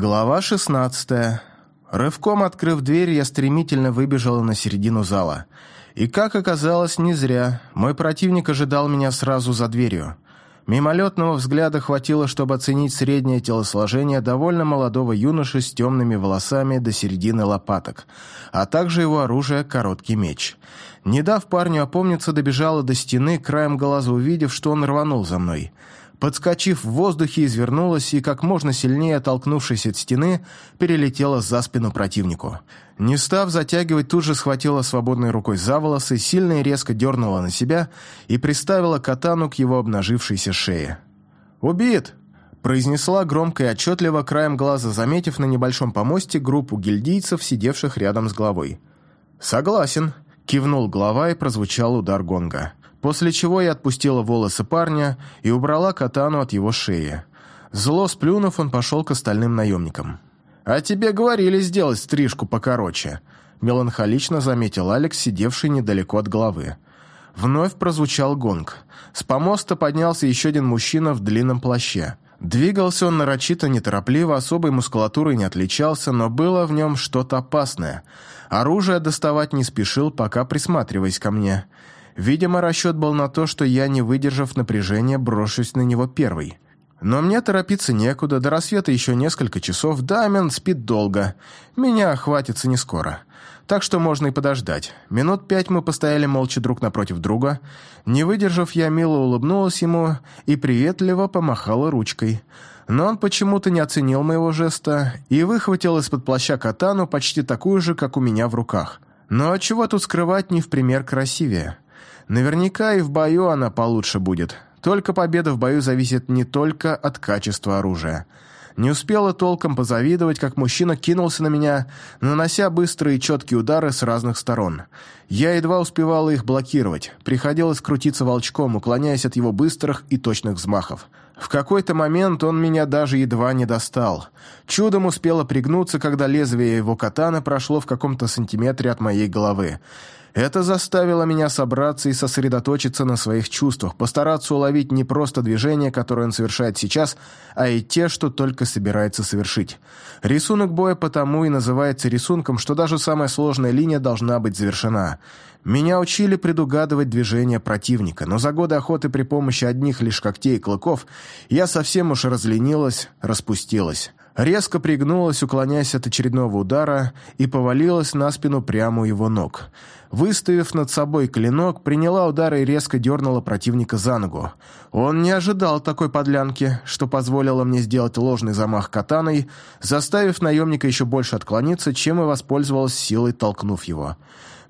Глава 16. Рывком открыв дверь, я стремительно выбежала на середину зала. И, как оказалось, не зря. Мой противник ожидал меня сразу за дверью. Мимолетного взгляда хватило, чтобы оценить среднее телосложение довольно молодого юноши с темными волосами до середины лопаток, а также его оружие – короткий меч. Не дав парню опомниться, добежала до стены, краем глаза увидев, что он рванул за мной – подскочив в воздухе, извернулась и, как можно сильнее оттолкнувшись от стены, перелетела за спину противнику. Не став затягивать, тут же схватила свободной рукой за волосы, сильно и резко дернула на себя и приставила катану к его обнажившейся шее. «Убит!» – произнесла громко и отчетливо, краем глаза заметив на небольшом помосте группу гильдийцев, сидевших рядом с главой. «Согласен», – кивнул глава и прозвучал удар гонга после чего я отпустила волосы парня и убрала катану от его шеи. Зло сплюнув, он пошел к остальным наемникам. «А тебе говорили сделать стрижку покороче», – меланхолично заметил Алекс, сидевший недалеко от головы. Вновь прозвучал гонг. С помоста поднялся еще один мужчина в длинном плаще. Двигался он нарочито неторопливо, особой мускулатурой не отличался, но было в нем что-то опасное. Оружие доставать не спешил, пока присматриваясь ко мне – Видимо, расчет был на то, что я, не выдержав напряжения, брошусь на него первый. Но мне торопиться некуда, до рассвета еще несколько часов, Дамен спит долго, меня хватится не скоро. Так что можно и подождать. Минут пять мы постояли молча друг напротив друга. Не выдержав, я мило улыбнулась ему и приветливо помахала ручкой. Но он почему-то не оценил моего жеста и выхватил из-под плаща катану почти такую же, как у меня в руках. Но чего тут скрывать не в пример красивее. Наверняка и в бою она получше будет. Только победа в бою зависит не только от качества оружия. Не успела толком позавидовать, как мужчина кинулся на меня, нанося быстрые и четкие удары с разных сторон. Я едва успевала их блокировать. Приходилось крутиться волчком, уклоняясь от его быстрых и точных взмахов. В какой-то момент он меня даже едва не достал. Чудом успела пригнуться, когда лезвие его катана прошло в каком-то сантиметре от моей головы. Это заставило меня собраться и сосредоточиться на своих чувствах, постараться уловить не просто движение, которое он совершает сейчас, а и те, что только собирается совершить. Рисунок боя потому и называется рисунком, что даже самая сложная линия должна быть завершена. Меня учили предугадывать движения противника, но за годы охоты при помощи одних лишь когтей и клыков я совсем уж разленилась, распустилась резко пригнулась, уклоняясь от очередного удара, и повалилась на спину прямо у его ног. Выставив над собой клинок, приняла удар и резко дернула противника за ногу. Он не ожидал такой подлянки, что позволило мне сделать ложный замах катаной, заставив наемника еще больше отклониться, чем и воспользовалась силой, толкнув его.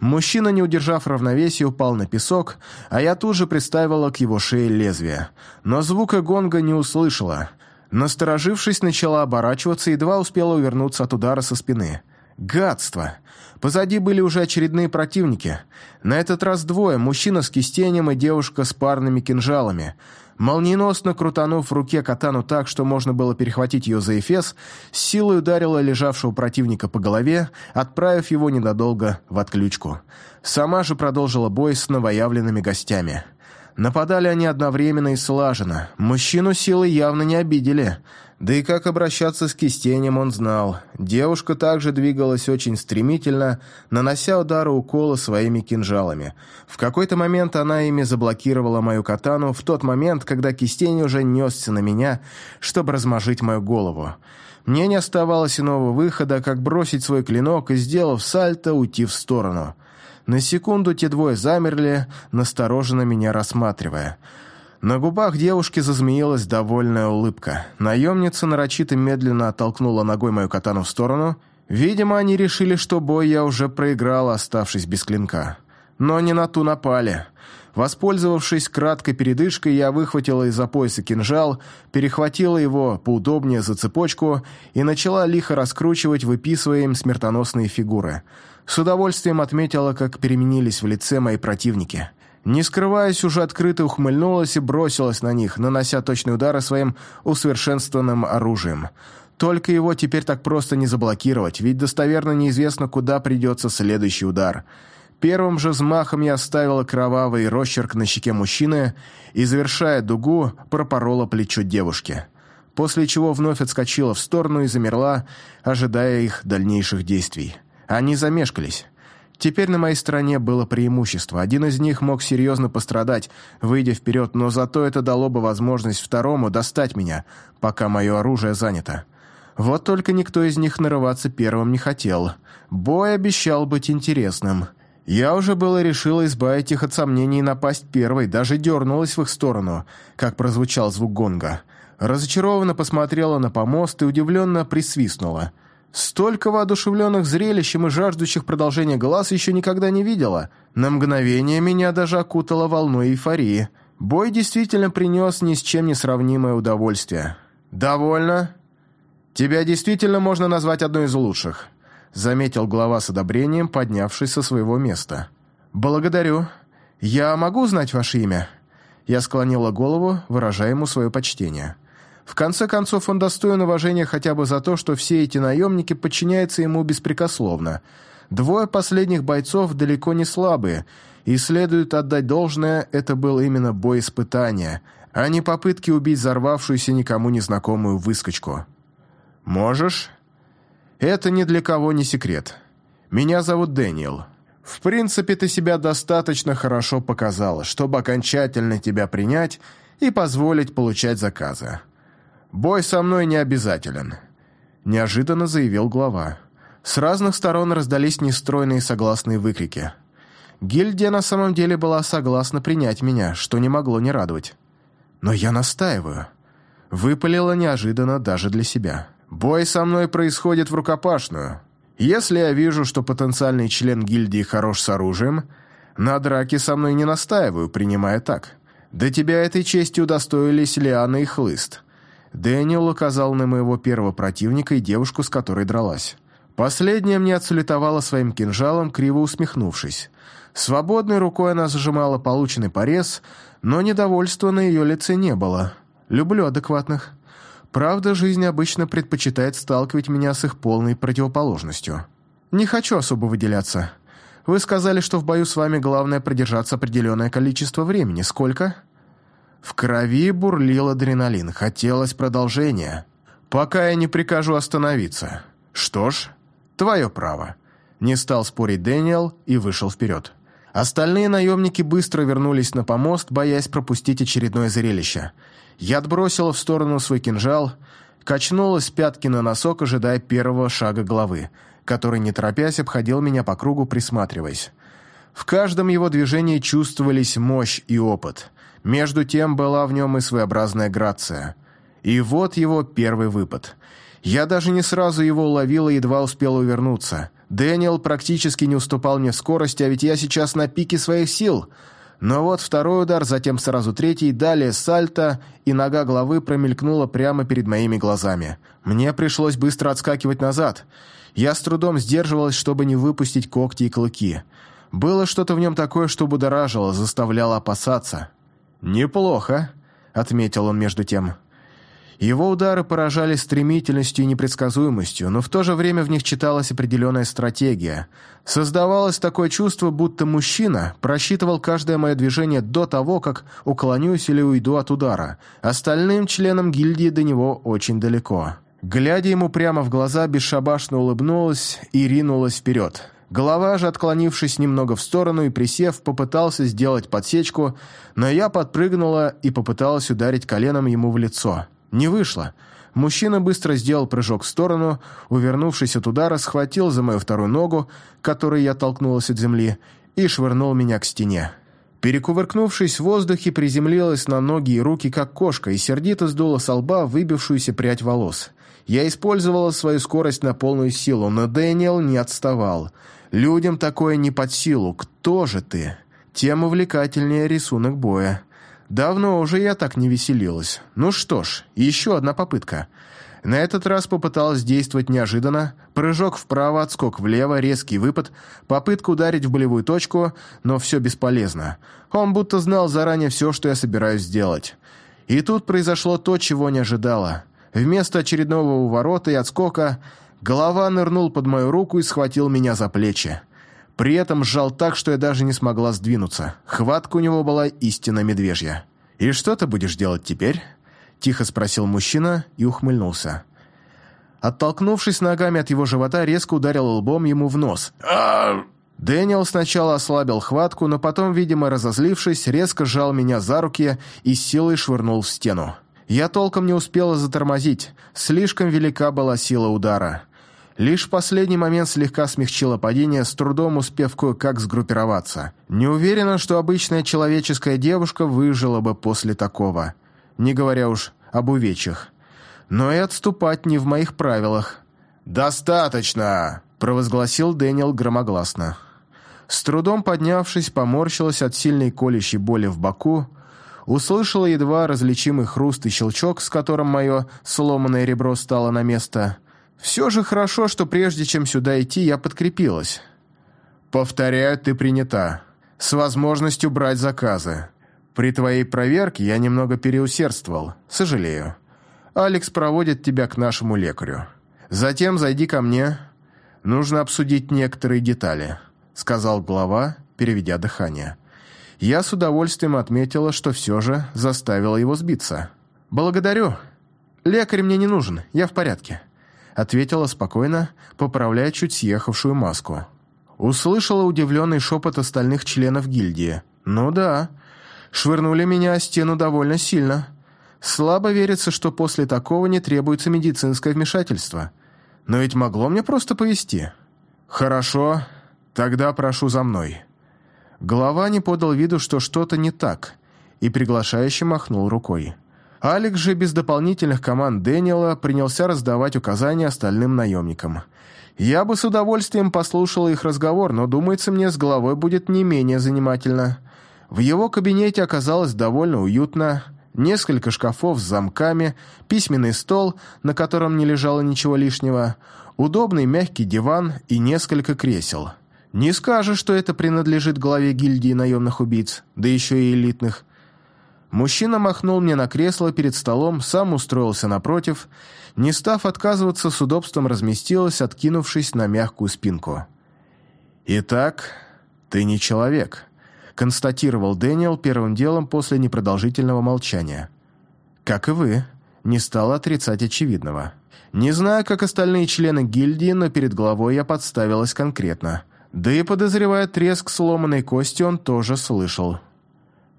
Мужчина, не удержав равновесия, упал на песок, а я тут же приставила к его шее лезвие. Но звука гонга не услышала. Насторожившись, начала оборачиваться и едва успела увернуться от удара со спины. Гадство! Позади были уже очередные противники. На этот раз двое, мужчина с кистенем и девушка с парными кинжалами. Молниеносно крутанув в руке катану так, что можно было перехватить ее за эфес, с силой ударила лежавшего противника по голове, отправив его недолго в отключку. Сама же продолжила бой с новоявленными гостями. Нападали они одновременно и слаженно. Мужчину силы явно не обидели. Да и как обращаться с кистенем он знал. Девушка также двигалась очень стремительно, нанося удары укола своими кинжалами. В какой-то момент она ими заблокировала мою катану, в тот момент, когда кистень уже несся на меня, чтобы размажить мою голову. Мне не оставалось иного выхода, как бросить свой клинок и, сделав сальто, уйти в сторону – на секунду те двое замерли, настороженно меня рассматривая. На губах девушки зазмеилась довольная улыбка. Наемница нарочито медленно оттолкнула ногой мою катану в сторону. Видимо, они решили, что бой я уже проиграл, оставшись без клинка. Но не на ту напали. Воспользовавшись краткой передышкой, я выхватила из-за пояса кинжал, перехватила его поудобнее за цепочку и начала лихо раскручивать, выписывая им смертоносные фигуры – с удовольствием отметила, как переменились в лице мои противники. Не скрываясь, уже открыто ухмыльнулась и бросилась на них, нанося точные удары своим усовершенствованным оружием. Только его теперь так просто не заблокировать, ведь достоверно неизвестно, куда придется следующий удар. Первым же взмахом я оставила кровавый росчерк на щеке мужчины и, завершая дугу, пропорола плечо девушки. после чего вновь отскочила в сторону и замерла, ожидая их дальнейших действий. Они замешкались. Теперь на моей стороне было преимущество. Один из них мог серьезно пострадать, выйдя вперед, но зато это дало бы возможность второму достать меня, пока мое оружие занято. Вот только никто из них нарываться первым не хотел. Бой обещал быть интересным. Я уже было решила избавить их от сомнений и напасть первой, даже дернулась в их сторону, как прозвучал звук гонга. Разочарованно посмотрела на помост и удивленно присвистнула – Столько воодушевленных зрелищем и жаждущих продолжения глаз еще никогда не видела. На мгновение меня даже окутала волной эйфории. Бой действительно принес ни с чем не сравнимое удовольствие. «Довольно? Тебя действительно можно назвать одной из лучших», заметил глава с одобрением, поднявшись со своего места. «Благодарю. Я могу знать ваше имя?» Я склонила голову, выражая ему свое почтение. В конце концов, он достоин уважения хотя бы за то, что все эти наемники подчиняются ему беспрекословно. Двое последних бойцов далеко не слабые, и следует отдать должное, это был именно бой испытания, а не попытки убить взорвавшуюся никому незнакомую выскочку. «Можешь?» «Это ни для кого не секрет. Меня зовут Дэниел. В принципе, ты себя достаточно хорошо показала, чтобы окончательно тебя принять и позволить получать заказы. «Бой со мной не обязателен», – неожиданно заявил глава. С разных сторон раздались нестройные согласные выкрики. Гильдия на самом деле была согласна принять меня, что не могло не радовать. Но я настаиваю. Выпалило неожиданно даже для себя. Бой со мной происходит в рукопашную. Если я вижу, что потенциальный член гильдии хорош с оружием, на драке со мной не настаиваю, принимая так. До тебя этой чести удостоились Лиана и Хлыст. Дэниел указал на моего первого противника и девушку, с которой дралась. Последняя мне отсулетовала своим кинжалом, криво усмехнувшись. Свободной рукой она зажимала полученный порез, но недовольства на ее лице не было. Люблю адекватных. Правда, жизнь обычно предпочитает сталкивать меня с их полной противоположностью. Не хочу особо выделяться. Вы сказали, что в бою с вами главное продержаться определенное количество времени. Сколько? В крови бурлил адреналин, хотелось продолжения. Пока я не прикажу остановиться. Что ж, твое право. Не стал спорить Дэниел и вышел вперед. Остальные наемники быстро вернулись на помост, боясь пропустить очередное зрелище. Я отбросила в сторону свой кинжал, качнулась пятки на носок, ожидая первого шага главы, который, не торопясь, обходил меня по кругу, присматриваясь. В каждом его движении чувствовались мощь и опыт. Между тем была в нем и своеобразная грация. И вот его первый выпад. Я даже не сразу его уловил и едва успел увернуться. Дэниел практически не уступал мне в скорости, а ведь я сейчас на пике своих сил. Но вот второй удар, затем сразу третий, далее сальто, и нога головы промелькнула прямо перед моими глазами. Мне пришлось быстро отскакивать назад. Я с трудом сдерживалась, чтобы не выпустить когти и клыки. Было что-то в нем такое, что будоражило, заставляло опасаться. «Неплохо», — отметил он между тем. Его удары поражали стремительностью и непредсказуемостью, но в то же время в них читалась определенная стратегия. Создавалось такое чувство, будто мужчина просчитывал каждое мое движение до того, как уклонюсь или уйду от удара. Остальным членам гильдии до него очень далеко. Глядя ему прямо в глаза, бесшабашно улыбнулась и ринулась вперед. Голова же, отклонившись немного в сторону и присев, попытался сделать подсечку, но я подпрыгнула и попыталась ударить коленом ему в лицо. Не вышло. Мужчина быстро сделал прыжок в сторону, увернувшись от удара, схватил за мою вторую ногу, которой я толкнулась от земли, и швырнул меня к стене. Перекувыркнувшись в воздухе, приземлилась на ноги и руки, как кошка, и сердито сдула со лба выбившуюся прядь волос. Я использовала свою скорость на полную силу, но Дэниел не отставал — Людям такое не под силу. Кто же ты? Тем увлекательнее рисунок боя. Давно уже я так не веселилась. Ну что ж, еще одна попытка. На этот раз попыталась действовать неожиданно. Прыжок вправо, отскок влево, резкий выпад, попытка ударить в болевую точку, но все бесполезно. Он будто знал заранее все, что я собираюсь сделать. И тут произошло то, чего не ожидала. Вместо очередного уворота и отскока Голова нырнул под мою руку и схватил меня за плечи. При этом сжал так, что я даже не смогла сдвинуться. Хватка у него была истинно медвежья. «И что ты будешь делать теперь?» – тихо спросил мужчина и ухмыльнулся. Оттолкнувшись ногами от его живота, резко ударил лбом ему в нос. Дэниел сначала ослабил хватку, но потом, видимо, разозлившись, резко сжал меня за руки и силой швырнул в стену. Я толком не успела затормозить, слишком велика была сила удара. Лишь в последний момент слегка смягчило падение, с трудом успев кое-как сгруппироваться. Не уверена, что обычная человеческая девушка выжила бы после такого, не говоря уж об увечьях но и отступать не в моих правилах. «Достаточно!» – провозгласил Дэниел громогласно. С трудом поднявшись, поморщилась от сильной колющей боли в боку, услышала едва различимый хруст и щелчок, с которым мое сломанное ребро стало на место. Все же хорошо, что прежде чем сюда идти, я подкрепилась. «Повторяю, ты принята. С возможностью брать заказы. При твоей проверке я немного переусердствовал. Сожалею. Алекс проводит тебя к нашему лекарю. Затем зайди ко мне. Нужно обсудить некоторые детали», — сказал глава, переведя дыхание. Я с удовольствием отметила, что все же заставила его сбиться. «Благодарю. Лекарь мне не нужен, я в порядке», — ответила спокойно, поправляя чуть съехавшую маску. Услышала удивленный шепот остальных членов гильдии. «Ну да, швырнули меня о стену довольно сильно». Слабо верится, что после такого не требуется медицинское вмешательство. Но ведь могло мне просто повезти. Хорошо, тогда прошу за мной. Глава не подал виду, что что-то не так, и приглашающе махнул рукой. Алекс же без дополнительных команд Дэниела принялся раздавать указания остальным наемникам. Я бы с удовольствием послушал их разговор, но, думается мне, с головой будет не менее занимательно. В его кабинете оказалось довольно уютно, несколько шкафов с замками, письменный стол, на котором не лежало ничего лишнего, удобный мягкий диван и несколько кресел. Не скажешь, что это принадлежит главе гильдии наемных убийц, да еще и элитных. Мужчина махнул мне на кресло перед столом, сам устроился напротив, не став отказываться, с удобством разместилась, откинувшись на мягкую спинку. «Итак, ты не человек», констатировал Дэниел первым делом после непродолжительного молчания. «Как и вы», не стал отрицать очевидного. Не знаю, как остальные члены гильдии, но перед главой я подставилась конкретно. Да и, подозревая треск сломанной кости, он тоже слышал.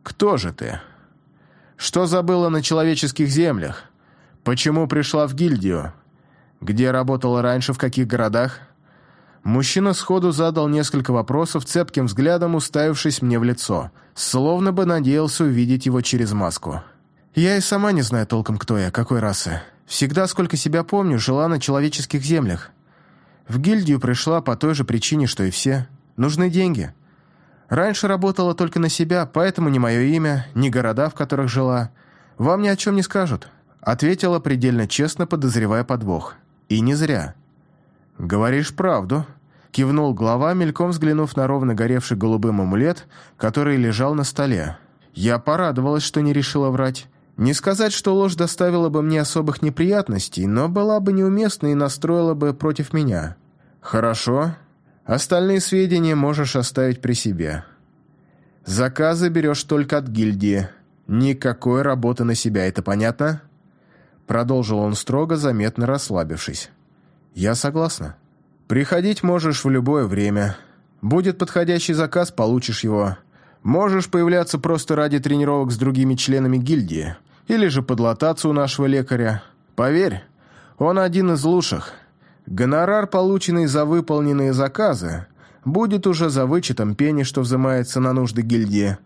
«Кто же ты? Что забыла на человеческих землях? Почему пришла в гильдию? Где работала раньше, в каких городах?» Мужчина сходу задал несколько вопросов, цепким взглядом уставившись мне в лицо, словно бы надеялся увидеть его через маску. «Я и сама не знаю толком, кто я, какой расы. Всегда, сколько себя помню, жила на человеческих землях. В гильдию пришла по той же причине, что и все. Нужны деньги. Раньше работала только на себя, поэтому ни мое имя, ни города, в которых жила, вам ни о чем не скажут», ответила предельно честно, подозревая подвох. И не зря. «Говоришь правду», — кивнул глава, мельком взглянув на ровно горевший голубым амулет, который лежал на столе. Я порадовалась, что не решила врать. Не сказать, что ложь доставила бы мне особых неприятностей, но была бы неуместна и настроила бы против меня. «Хорошо. Остальные сведения можешь оставить при себе. Заказы берешь только от гильдии. Никакой работы на себя, это понятно?» Продолжил он строго, заметно расслабившись. «Я согласна. Приходить можешь в любое время. Будет подходящий заказ, получишь его. Можешь появляться просто ради тренировок с другими членами гильдии. Или же подлататься у нашего лекаря. Поверь, он один из лучших. Гонорар, полученный за выполненные заказы, будет уже за вычетом пени, что взимается на нужды гильдии.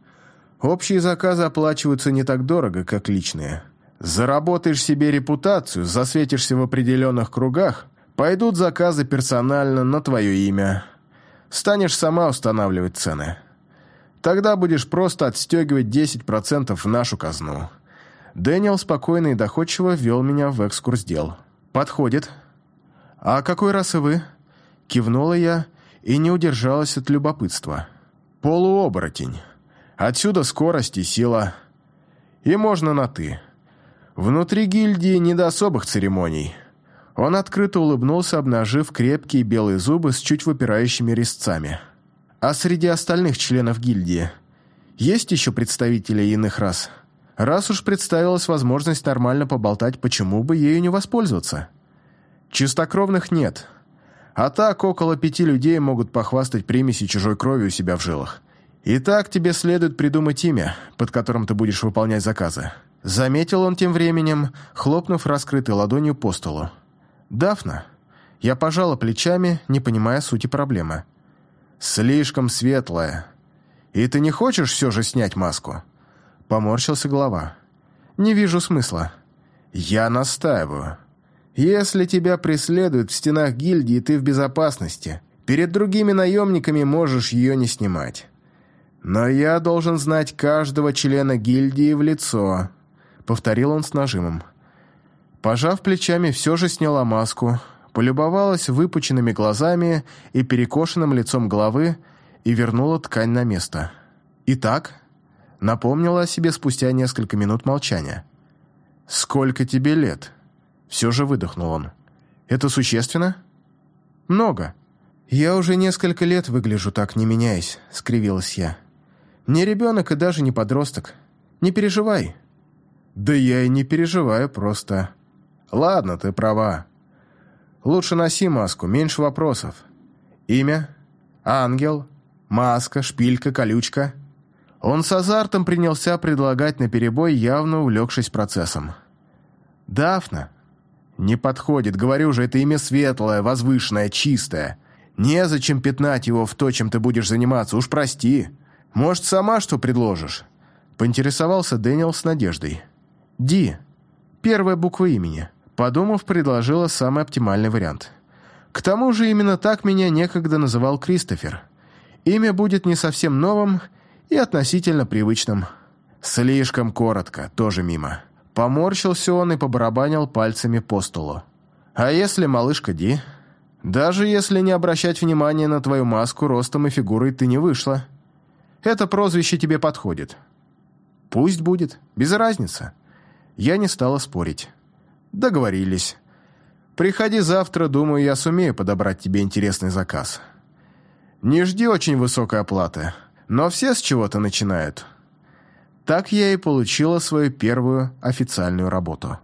Общие заказы оплачиваются не так дорого, как личные. Заработаешь себе репутацию, засветишься в определенных кругах, Пойдут заказы персонально на твое имя. Станешь сама устанавливать цены. Тогда будешь просто отстегивать 10% в нашу казну. Дэниел спокойно и доходчиво ввел меня в экскурс дел. «Подходит». «А какой раз и вы?» Кивнула я и не удержалась от любопытства. «Полуоборотень. Отсюда скорость и сила. И можно на «ты». Внутри гильдии не до особых церемоний». Он открыто улыбнулся, обнажив крепкие белые зубы с чуть выпирающими резцами. «А среди остальных членов гильдии есть еще представители иных рас?» Раз уж представилась возможность нормально поболтать, почему бы ею не воспользоваться? Чистокровных нет. А так около пяти людей могут похвастать примесью чужой крови у себя в жилах. И так тебе следует придумать имя, под которым ты будешь выполнять заказы. Заметил он тем временем, хлопнув раскрытой ладонью по столу. «Дафна». Я пожала плечами, не понимая сути проблемы. «Слишком светлая. И ты не хочешь все же снять маску?» Поморщился голова. «Не вижу смысла». «Я настаиваю. Если тебя преследуют в стенах гильдии, ты в безопасности. Перед другими наемниками можешь ее не снимать. Но я должен знать каждого члена гильдии в лицо», — повторил он с нажимом. Пожав плечами, все же сняла маску, полюбовалась выпученными глазами и перекошенным лицом головы и вернула ткань на место. «Итак?» — напомнила о себе спустя несколько минут молчания. «Сколько тебе лет?» — все же выдохнул он. «Это существенно?» «Много. Я уже несколько лет выгляжу так, не меняясь», — скривилась я. «Не ребенок и даже не подросток. Не переживай». «Да я и не переживаю просто». «Ладно, ты права. Лучше носи маску, меньше вопросов. Имя? Ангел? Маска, шпилька, колючка?» Он с азартом принялся предлагать наперебой, явно увлекшись процессом. «Дафна?» «Не подходит, говорю же, это имя светлое, возвышенное, чистое. Незачем пятнать его в то, чем ты будешь заниматься, уж прости. Может, сама что предложишь?» Поинтересовался Дэниел с надеждой. «Ди. Первая буква имени». Подумав, предложила самый оптимальный вариант. К тому же именно так меня некогда называл Кристофер. Имя будет не совсем новым и относительно привычным. Слишком коротко, тоже мимо. Поморщился он и побарабанил пальцами по столу. «А если малышка Ди? Даже если не обращать внимания на твою маску, ростом и фигурой ты не вышла. Это прозвище тебе подходит». «Пусть будет, без разницы». Я не стала спорить. Договорились. Приходи завтра, думаю, я сумею подобрать тебе интересный заказ. Не жди очень высокой оплаты, но все с чего-то начинают. Так я и получила свою первую официальную работу.